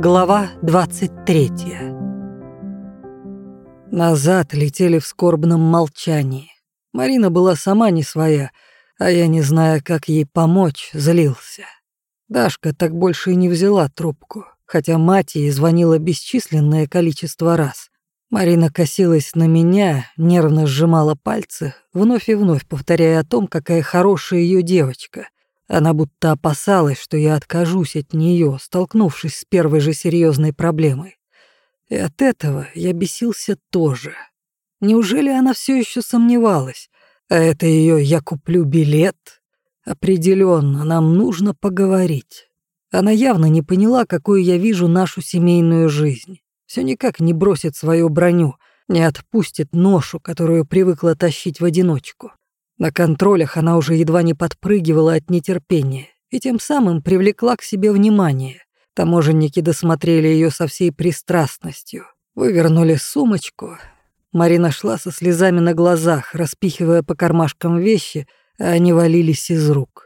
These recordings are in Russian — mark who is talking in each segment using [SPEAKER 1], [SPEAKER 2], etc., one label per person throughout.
[SPEAKER 1] Глава 23 Назад летели в скорбном молчании. Марина была сама не своя, а я, не зная, как ей помочь, злился. Дашка так больше и не взяла трубку, хотя мать ей звонила бесчисленное количество раз. Марина косилась на меня, нервно сжимала пальцы, вновь и вновь повторяя о том, какая хорошая ее девочка. Она будто опасалась, что я откажусь от нее, столкнувшись с первой же серьезной проблемой. И от этого я бесился тоже. Неужели она все еще сомневалась? А это ее «я куплю билет»? Определенно, нам нужно поговорить. Она явно не поняла, какую я вижу нашу семейную жизнь все никак не бросит свою броню, не отпустит ношу, которую привыкла тащить в одиночку. На контролях она уже едва не подпрыгивала от нетерпения и тем самым привлекла к себе внимание. Таможенники досмотрели ее со всей пристрастностью, вывернули сумочку. Марина шла со слезами на глазах, распихивая по кармашкам вещи, а они валились из рук.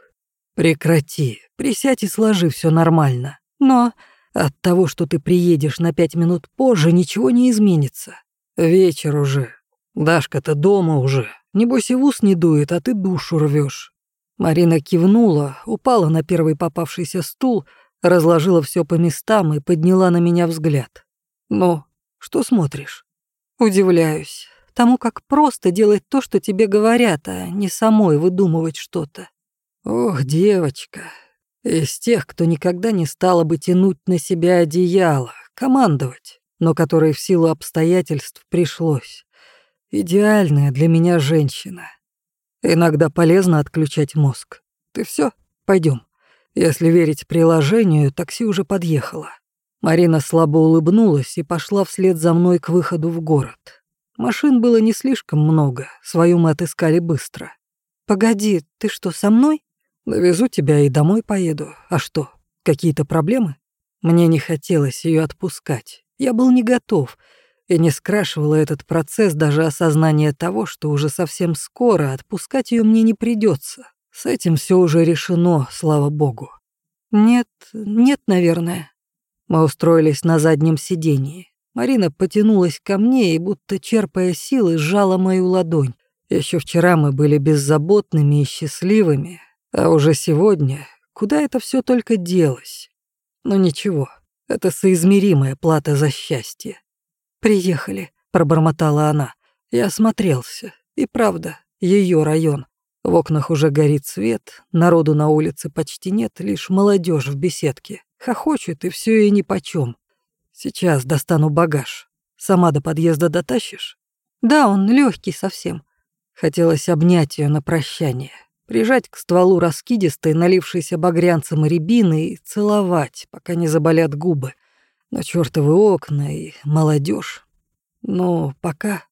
[SPEAKER 1] «Прекрати, присядь и сложи все нормально». «Но...» От того, что ты приедешь на пять минут позже, ничего не изменится. Вечер уже. Дашка-то дома уже. Небось и в ус не дует, а ты душу рвешь. Марина кивнула, упала на первый попавшийся стул, разложила все по местам и подняла на меня взгляд. «Ну, что смотришь?» «Удивляюсь. Тому, как просто делать то, что тебе говорят, а не самой выдумывать что-то». «Ох, девочка, из тех, кто никогда не стала бы тянуть на себя одеяло, командовать, но которой в силу обстоятельств пришлось. Идеальная для меня женщина. Иногда полезно отключать мозг. Ты все, пойдем. Если верить приложению, такси уже подъехало. Марина слабо улыбнулась и пошла вслед за мной к выходу в город. Машин было не слишком много, свою мы отыскали быстро. «Погоди, ты что, со мной?» Довезу тебя и домой поеду. А что, какие-то проблемы? Мне не хотелось ее отпускать. Я был не готов и не скрашивала этот процесс даже осознание того, что уже совсем скоро отпускать ее мне не придется. С этим все уже решено, слава богу. Нет, нет, наверное. Мы устроились на заднем сидении. Марина потянулась ко мне и, будто черпая силы, сжала мою ладонь. Еще вчера мы были беззаботными и счастливыми, а уже сегодня, куда это все только делось? Но ничего, это соизмеримая плата за счастье. «Приехали», — пробормотала она. Я осмотрелся. И правда, ее район. В окнах уже горит свет, народу на улице почти нет, лишь молодежь в беседке. Хохочет, и все и нипочем. Сейчас достану багаж. Сама до подъезда дотащишь? Да, он легкий совсем. Хотелось обнять ее на прощание прижать к стволу раскидистой, налившейся багрянцем рябины и целовать, пока не заболят губы. Но чёртовы окна и молодежь. Ну, пока.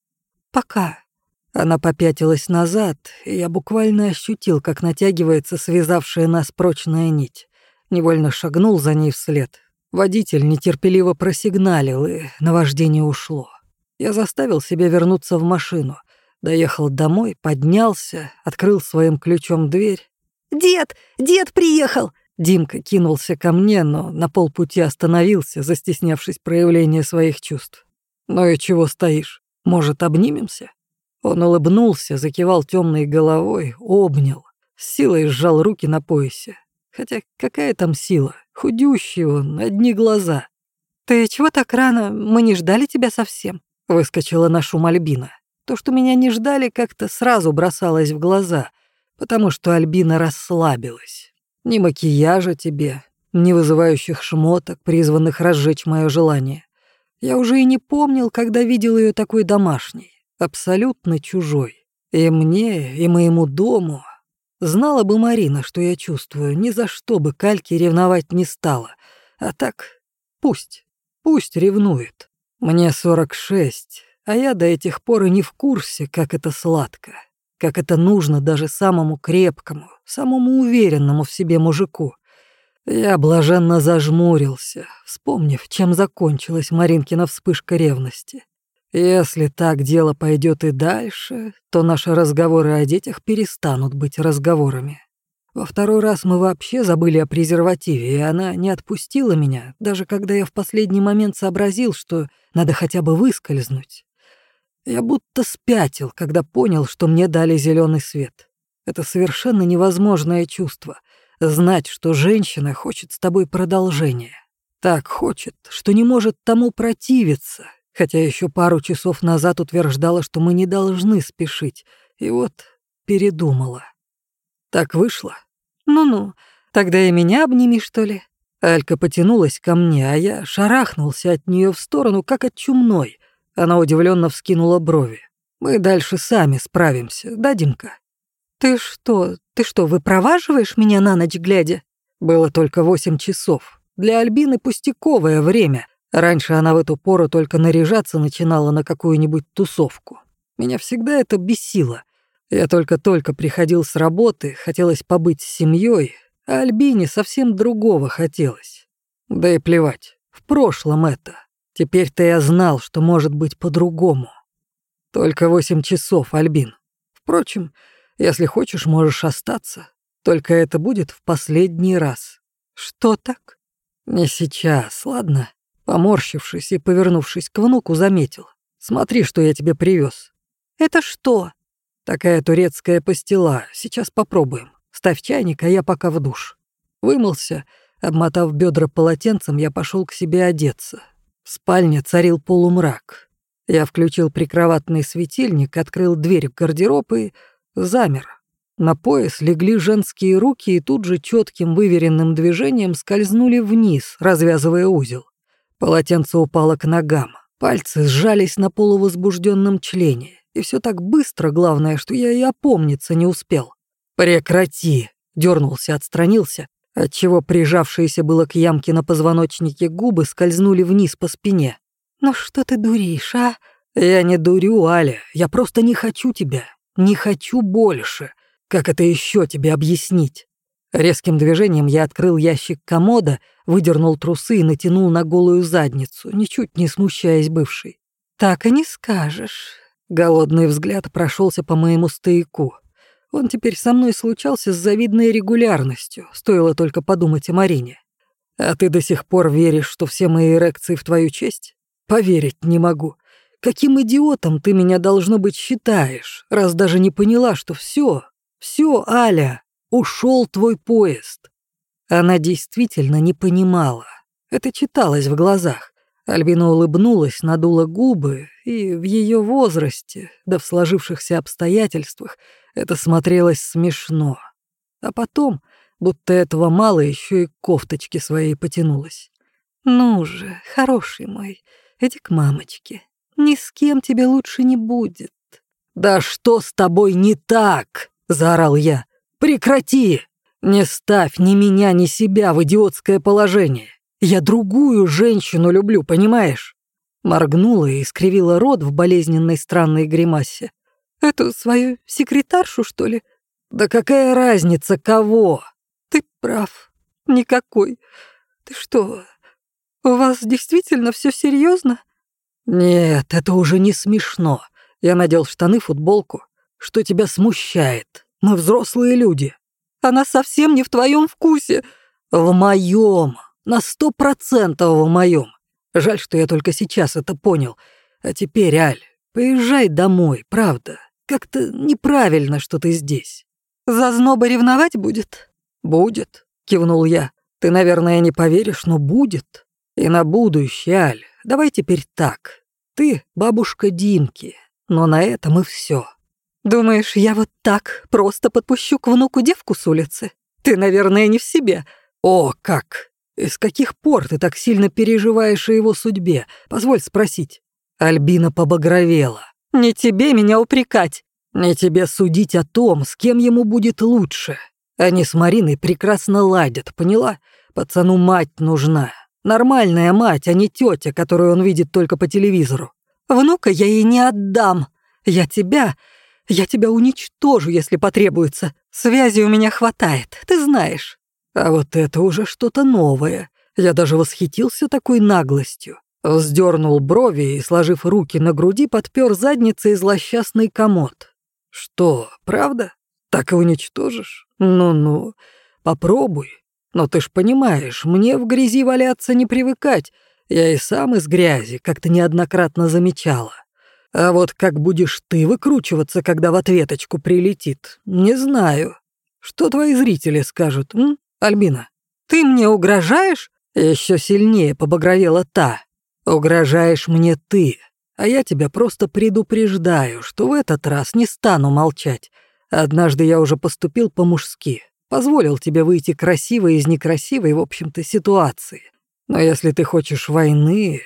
[SPEAKER 1] Пока. Она попятилась назад, и я буквально ощутил, как натягивается связавшая нас прочная нить. Невольно шагнул за ней вслед. Водитель нетерпеливо просигналил, и наваждение ушло. Я заставил себя вернуться в машину — Доехал домой, поднялся, открыл своим ключом дверь. «Дед! Дед приехал!» Димка кинулся ко мне, но на полпути остановился, застеснявшись проявления своих чувств. «Ну и чего стоишь? Может, обнимемся?» Он улыбнулся, закивал темной головой, обнял, с силой сжал руки на поясе. Хотя какая там сила? Худющий он, одни глаза. «Ты чего так рано? Мы не ждали тебя совсем», — выскочила на шум Альбина. То, что меня не ждали, как-то сразу бросалось в глаза, потому что Альбина расслабилась. Ни макияжа тебе, ни вызывающих шмоток, призванных разжечь мое желание. Я уже и не помнил, когда видел ее такой домашней, абсолютно чужой. И мне, и моему дому. Знала бы Марина, что я чувствую, ни за что бы Кальки ревновать не стала. А так, пусть, пусть ревнует. Мне 46, а я до этих пор и не в курсе, как это сладко, как это нужно даже самому крепкому, самому уверенному в себе мужику. Я блаженно зажмурился, вспомнив, чем закончилась Маринкина вспышка ревности. Если так дело пойдет и дальше, то наши разговоры о детях перестанут быть разговорами. Во второй раз мы вообще забыли о презервативе, и она не отпустила меня, даже когда я в последний момент сообразил, что надо хотя бы выскользнуть. Я будто спятил, когда понял, что мне дали зеленый свет. Это совершенно невозможное чувство — знать, что женщина хочет с тобой продолжения. Так хочет, что не может тому противиться, хотя еще пару часов назад утверждала, что мы не должны спешить, и вот передумала. Так вышло. Ну-ну, тогда и меня обними, что ли. Алька потянулась ко мне, а я шарахнулся от нее в сторону, как от чумной. Она удивленно вскинула брови. Мы дальше сами справимся, да, Димка? Ты что, ты что, выпроваживаешь меня на ночь глядя? Было только восемь часов. Для Альбины пустяковое время. Раньше она в эту пору только наряжаться начинала на какую-нибудь тусовку. Меня всегда это бесило. Я только-только приходил с работы, хотелось побыть с семьей, а Альбине совсем другого хотелось. Да и плевать, в прошлом это. Теперь-то я знал, что может быть по-другому. Только восемь часов, Альбин. Впрочем, если хочешь, можешь остаться. Только это будет в последний раз. Что так? Не сейчас, ладно? Поморщившись и повернувшись к внуку, заметил. Смотри, что я тебе привез. Это что? Такая турецкая пастила. Сейчас попробуем. Ставь чайник, а я пока в душ. Вымылся, обмотав бедра полотенцем, я пошел к себе одеться. В спальне царил полумрак. Я включил прикроватный светильник, открыл дверь в гардероб и замер. На пояс легли женские руки и тут же четким выверенным движением скользнули вниз, развязывая узел. Полотенце упало к ногам. Пальцы сжались на полувозбужденном члене. И все так быстро, главное, что я и опомниться не успел. «Прекрати!» — дернулся, отстранился, отчего прижавшиеся было к ямке на позвоночнике губы скользнули вниз по спине. «Ну что ты дуришь, а?» «Я не дурю, Аля, я просто не хочу тебя. Не хочу больше. Как это еще тебе объяснить?» Резким движением я открыл ящик комода, выдернул трусы и натянул на голую задницу, ничуть не смущаясь бывшей. «Так и не скажешь. Голодный взгляд прошелся по моему стояку. Он теперь со мной случался с завидной регулярностью, стоило только подумать о Марине. А ты до сих пор веришь, что все мои эрекции в твою честь? Поверить не могу. Каким идиотом ты меня, должно быть, считаешь, раз даже не поняла, что все, все, Аля, ушел твой поезд. Она действительно не понимала. Это читалось в глазах. Альбина улыбнулась, надула губы, и в ее возрасте, да в сложившихся обстоятельствах, это смотрелось смешно. А потом, будто этого мало, еще и кофточки своей потянулась. «Ну же, хороший мой, иди к мамочке. Ни с кем тебе лучше не будет». «Да что с тобой не так?» — заорал я. «Прекрати! Не ставь ни меня, ни себя в идиотское положение. Я другую женщину люблю, понимаешь?» Моргнула и скривила рот в болезненной странной гримасе. «Эту свою секретаршу, что ли?» «Да какая разница, кого?» «Ты прав. Никакой. Ты что, у вас действительно все серьезно? «Нет, это уже не смешно. Я надел штаны, футболку. Что тебя смущает? Мы взрослые люди». «Она совсем не в твоем вкусе». «В моем. На сто процентов в моем. Жаль, что я только сейчас это понял. А теперь, Аль, поезжай домой, правда. Как-то неправильно, что ты здесь. Зазноба ревновать будет? Будет, кивнул я. Ты, наверное, не поверишь, но будет. И на будущее, Аль, давай теперь так. Ты бабушка Димки, но на этом и все. Думаешь, я вот так просто подпущу к внуку девку с улицы? Ты, наверное, не в себе. О, как! «С каких пор ты так сильно переживаешь о его судьбе? Позволь спросить». Альбина побагровела. «Не тебе меня упрекать. Не тебе судить о том, с кем ему будет лучше. Они с Мариной прекрасно ладят, поняла? Пацану мать нужна. Нормальная мать, а не тетя, которую он видит только по телевизору. Внука я ей не отдам. Я тебя... Я тебя уничтожу, если потребуется. Связи у меня хватает, ты знаешь. А вот это уже что-то новое. Я даже восхитился такой наглостью. Вздернул брови и, сложив руки на груди, подпер задницей злосчастный комод. Что, правда? Так и уничтожишь? Ну-ну, попробуй. Но ты ж понимаешь, мне в грязи валяться не привыкать. Я и сам из грязи, как ты неоднократно замечала. А вот как будешь ты выкручиваться, когда в ответочку прилетит, не знаю. Что твои зрители скажут, м, Альбина? Ты мне угрожаешь? Еще сильнее побагровела та. Угрожаешь мне ты, а я тебя просто предупреждаю, что в этот раз не стану молчать. Однажды я уже поступил по-мужски, позволил тебе выйти красивой из некрасивой, в общем-то, ситуации. Но если ты хочешь войны,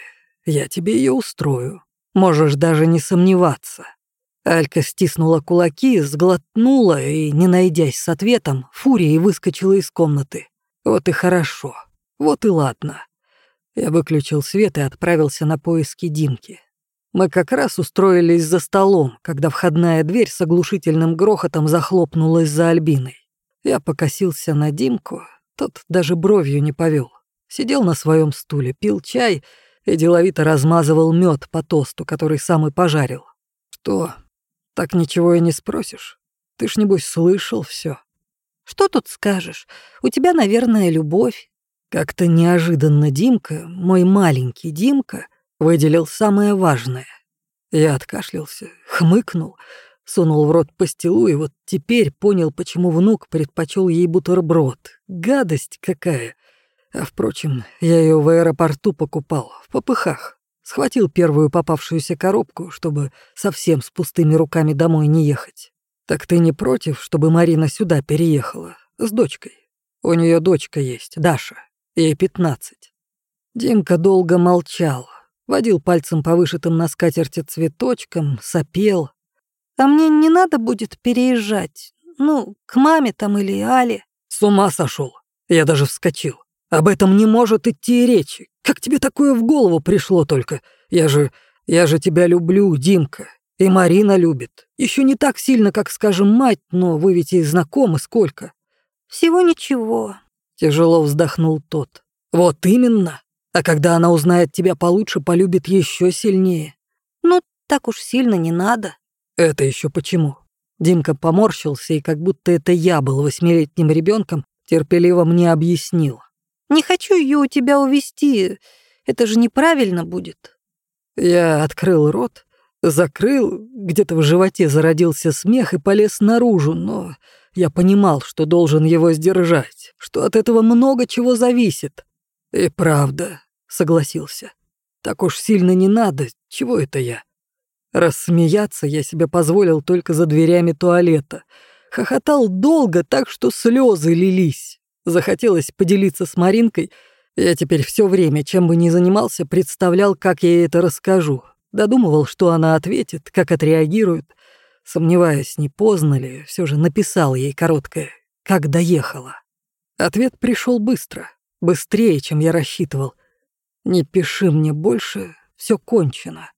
[SPEAKER 1] я тебе ее устрою. Можешь даже не сомневаться». Алька стиснула кулаки, сглотнула и, не найдясь с ответом, фурией выскочила из комнаты. «Вот и хорошо. Вот и ладно». Я выключил свет и отправился на поиски Димки. Мы как раз устроились за столом, когда входная дверь с оглушительным грохотом захлопнулась за Альбиной. Я покосился на Димку, тот даже бровью не повел сидел на своем стуле, пил чай и деловито размазывал мед по тосту, который сам и пожарил. Что? Так ничего и не спросишь? Ты ж, небось, слышал все.
[SPEAKER 2] Что тут скажешь? У тебя, наверное, любовь.
[SPEAKER 1] Как-то неожиданно Димка, мой маленький Димка, выделил самое важное. Я откашлялся, хмыкнул, сунул в рот пастилу и вот теперь понял, почему внук предпочел ей бутерброд. Гадость какая. А впрочем, я ее в аэропорту покупал, в попыхах. Схватил первую попавшуюся коробку, чтобы совсем с пустыми руками домой не ехать. Так ты не против, чтобы Марина сюда переехала? С дочкой. У нее дочка есть, Даша. Ей пятнадцать. Димка долго молчал, водил пальцем по вышитым на скатерти цветочкам, сопел.
[SPEAKER 2] «А мне не надо будет переезжать? Ну, к маме там или Але?»
[SPEAKER 1] С ума сошел. Я даже вскочил. Об этом не может идти речи. Как тебе такое в голову пришло только? Я же... я же тебя люблю, Димка. И Марина любит. Еще не так сильно, как, скажем, мать, но вы ведь и знакомы сколько.
[SPEAKER 2] Всего ничего.
[SPEAKER 1] Тяжело вздохнул тот. Вот именно. А когда она узнает тебя получше, полюбит еще сильнее.
[SPEAKER 2] Ну, так уж сильно не надо.
[SPEAKER 1] Это еще почему? Димка поморщился, и как будто это я был восьмилетним ребенком, терпеливо мне объяснил.
[SPEAKER 2] Не хочу ее у тебя увести. Это же неправильно будет.
[SPEAKER 1] Я открыл рот, закрыл, где-то в животе зародился смех и полез наружу, но я понимал, что должен его сдержать, что от этого много чего зависит. И правда, согласился. Так уж сильно не надо, чего это я? Рассмеяться я себе позволил только за дверями туалета. Хохотал долго, так что слезы лились. Захотелось поделиться с Маринкой. Я теперь все время, чем бы ни занимался, представлял, как я ей это расскажу. Додумывал, что она ответит, как отреагирует. Сомневаясь, не поздно ли, все же написал ей короткое «Как доехала?». Ответ пришел быстро, быстрее, чем я рассчитывал. «Не пиши мне больше, все кончено».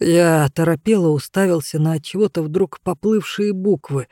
[SPEAKER 1] Я торопело уставился на чего-то вдруг поплывшие буквы.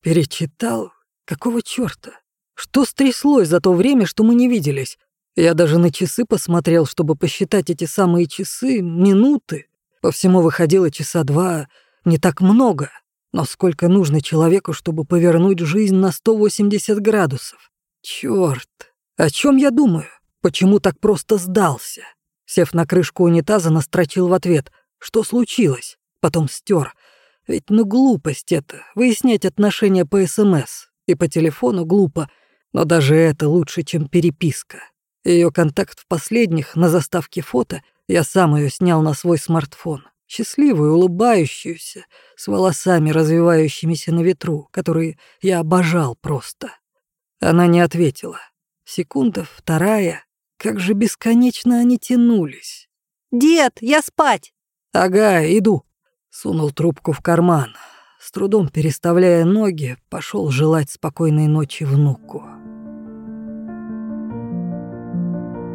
[SPEAKER 1] Перечитал. Какого чёрта? Что стряслось за то время, что мы не виделись? Я даже на часы посмотрел, чтобы посчитать эти самые часы, минуты. По всему выходило часа два, не так много. Но сколько нужно человеку, чтобы повернуть жизнь на 180 градусов? Чёрт, о чем я думаю? Почему так просто сдался? Сев на крышку унитаза, настрочил в ответ. Что случилось? Потом стер. Ведь ну глупость это, выяснять отношения по СМС. И по телефону глупо. Но даже это лучше, чем переписка. Ее контакт в последних, на заставке фото, я сам ее снял на свой смартфон. Счастливую, улыбающуюся, с волосами, развивающимися на ветру, которые я обожал просто. Она не ответила. Секунда, вторая. Как же бесконечно они тянулись.
[SPEAKER 2] «Дед, я спать!»
[SPEAKER 1] «Ага, иду». Сунул трубку в карман. С трудом переставляя ноги, пошел желать спокойной ночи внуку.